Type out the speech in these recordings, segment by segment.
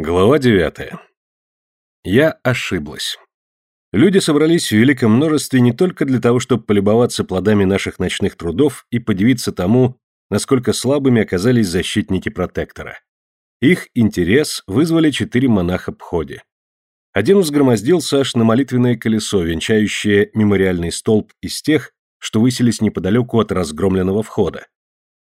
Глава девятая. Я ошиблась. Люди собрались в великом множестве не только для того, чтобы полюбоваться плодами наших ночных трудов и подивиться тому, насколько слабыми оказались защитники протектора. Их интерес вызвали четыре монаха Пходи. Один взгромоздился аж на молитвенное колесо, венчающее мемориальный столб из тех, что высились неподалеку от разгромленного входа.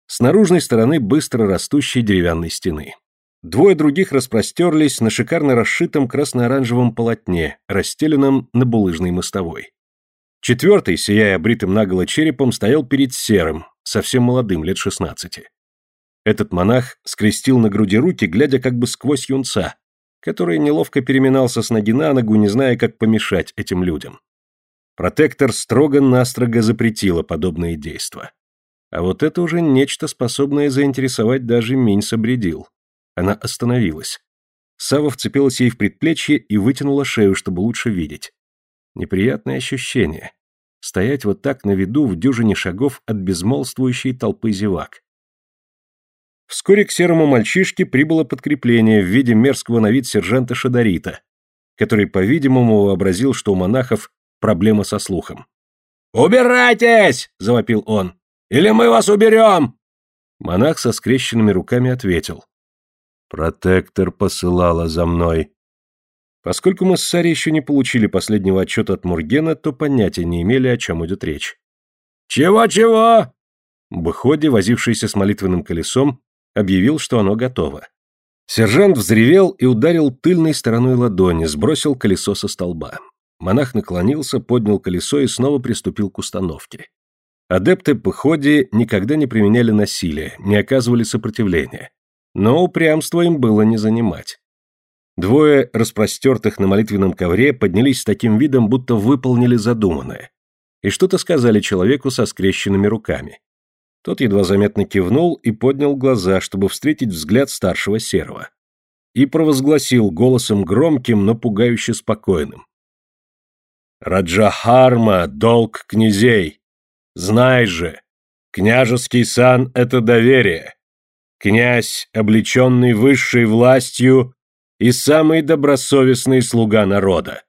С наружной стороны быстро растущей деревянной стены. Двое других распростерлись на шикарно расшитом красно-оранжевом полотне, расстеленном на булыжной мостовой. Четвертый, сияя обритым наголо черепом, стоял перед серым, совсем молодым, лет шестнадцати. Этот монах скрестил на груди руки, глядя как бы сквозь юнца, который неловко переминался с ноги на ногу, не зная, как помешать этим людям. Протектор строго-настрого запретила подобные действия. А вот это уже нечто, способное заинтересовать даже Минь собредил. Она остановилась. Сава вцепилась ей в предплечье и вытянула шею, чтобы лучше видеть. Неприятное ощущение. Стоять вот так на виду в дюжине шагов от безмолвствующей толпы зевак. Вскоре к серому мальчишке прибыло подкрепление в виде мерзкого на вид сержанта Шадарита, который, по-видимому, вообразил, что у монахов проблема со слухом. «Убирайтесь!» — завопил он. «Или мы вас уберем!» Монах со скрещенными руками ответил. Протектор посылала за мной. Поскольку мы с Сари еще не получили последнего отчета от Мургена, то понятия не имели, о чем идет речь. «Чего-чего?» Быходи, возившийся с молитвенным колесом, объявил, что оно готово. Сержант взревел и ударил тыльной стороной ладони, сбросил колесо со столба. Монах наклонился, поднял колесо и снова приступил к установке. Адепты Пыходи никогда не применяли насилие, не оказывали сопротивления. Но упрямство им было не занимать. Двое распростертых на молитвенном ковре поднялись с таким видом, будто выполнили задуманное, и что-то сказали человеку со скрещенными руками. Тот едва заметно кивнул и поднял глаза, чтобы встретить взгляд старшего серого. И провозгласил голосом громким, но пугающе спокойным. «Раджахарма — долг князей! Знай же, княжеский сан — это доверие!» Князь, облеченный высшей властью и самый добросовестный слуга народа.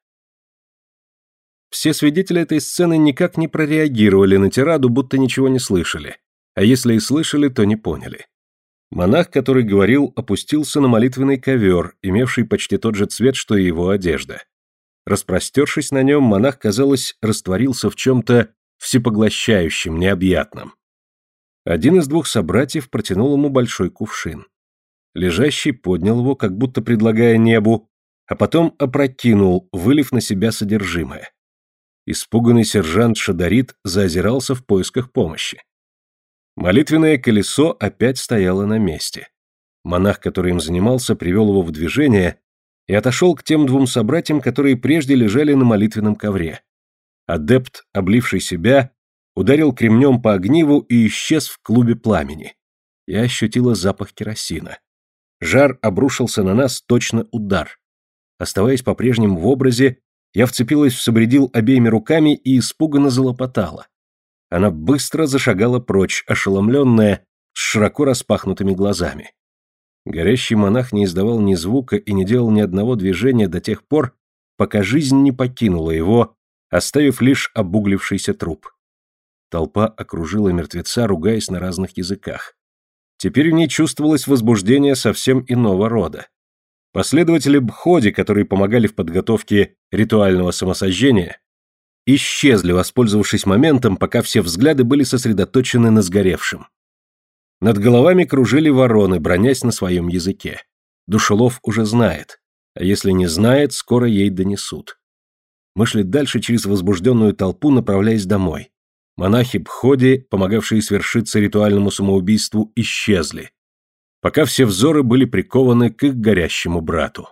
Все свидетели этой сцены никак не прореагировали на тираду, будто ничего не слышали, а если и слышали, то не поняли. Монах, который говорил, опустился на молитвенный ковер, имевший почти тот же цвет, что и его одежда. Распростершись на нем, монах, казалось, растворился в чем-то всепоглощающем, необъятном. Один из двух собратьев протянул ему большой кувшин. Лежащий поднял его, как будто предлагая небу, а потом опрокинул, вылив на себя содержимое. Испуганный сержант Шадарит заозирался в поисках помощи. Молитвенное колесо опять стояло на месте. Монах, который им занимался, привел его в движение и отошел к тем двум собратьям, которые прежде лежали на молитвенном ковре. Адепт, обливший себя, ударил кремнем по огниву и исчез в клубе пламени. Я ощутила запах керосина. Жар обрушился на нас точно удар. Оставаясь по-прежнему в образе, я вцепилась в Собредил обеими руками и испуганно залопотала. Она быстро зашагала прочь, ошеломленная, с широко распахнутыми глазами. Горящий монах не издавал ни звука и не делал ни одного движения до тех пор, пока жизнь не покинула его, оставив лишь обуглившийся труп. Толпа окружила мертвеца, ругаясь на разных языках. Теперь в ней чувствовалось возбуждение совсем иного рода. Последователи Бходи, которые помогали в подготовке ритуального самосожжения, исчезли, воспользовавшись моментом, пока все взгляды были сосредоточены на сгоревшем. Над головами кружили вороны, бронясь на своем языке. Душелов уже знает, а если не знает, скоро ей донесут. Мы шли дальше через возбужденную толпу, направляясь домой. Монахи Бходи, помогавшие свершиться ритуальному самоубийству, исчезли, пока все взоры были прикованы к их горящему брату.